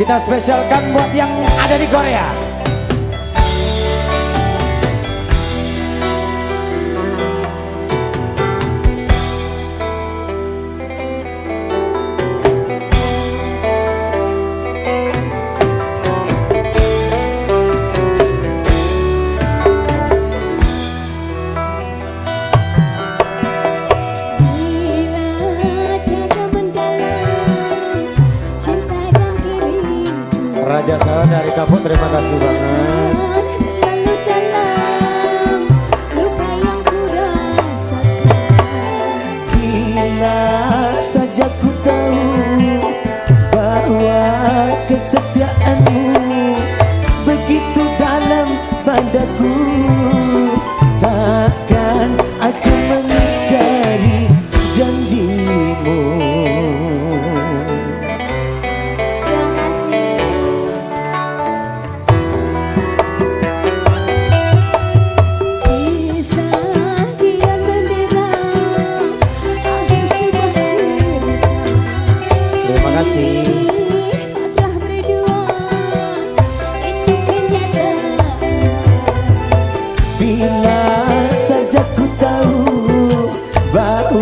Kita spesialkan buat yang ada di Korea. Raja saya dari Kapuk terima kasih banget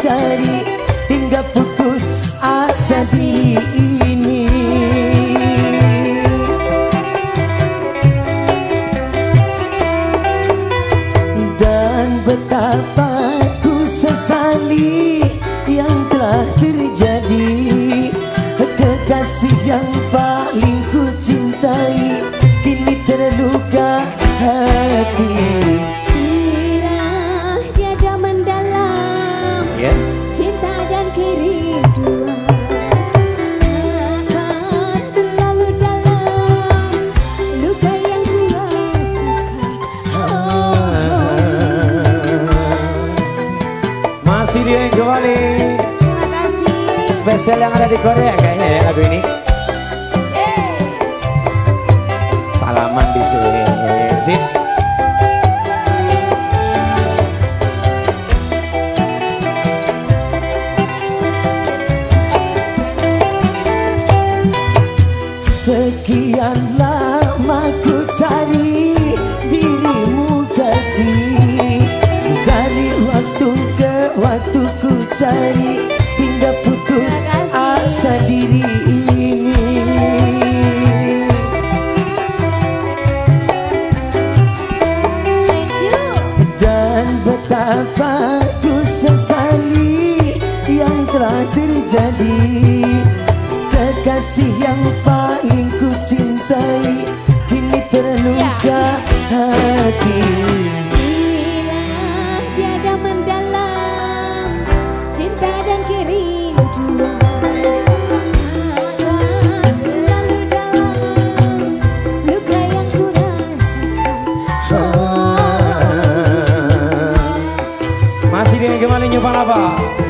cari hingga putus asa di ini. Dan betapa ku sesali yang telah terjadi Spesial yang ada di Korea kayaknya ya lagu ini. Salaman di sini. Sip. Sekian lama ku cari dirimu kasih. Dari waktu ke waktu ku cari diri ini. Dan betapa ku sesali yang telah terjadi Kekasih yang paling 帮他吧。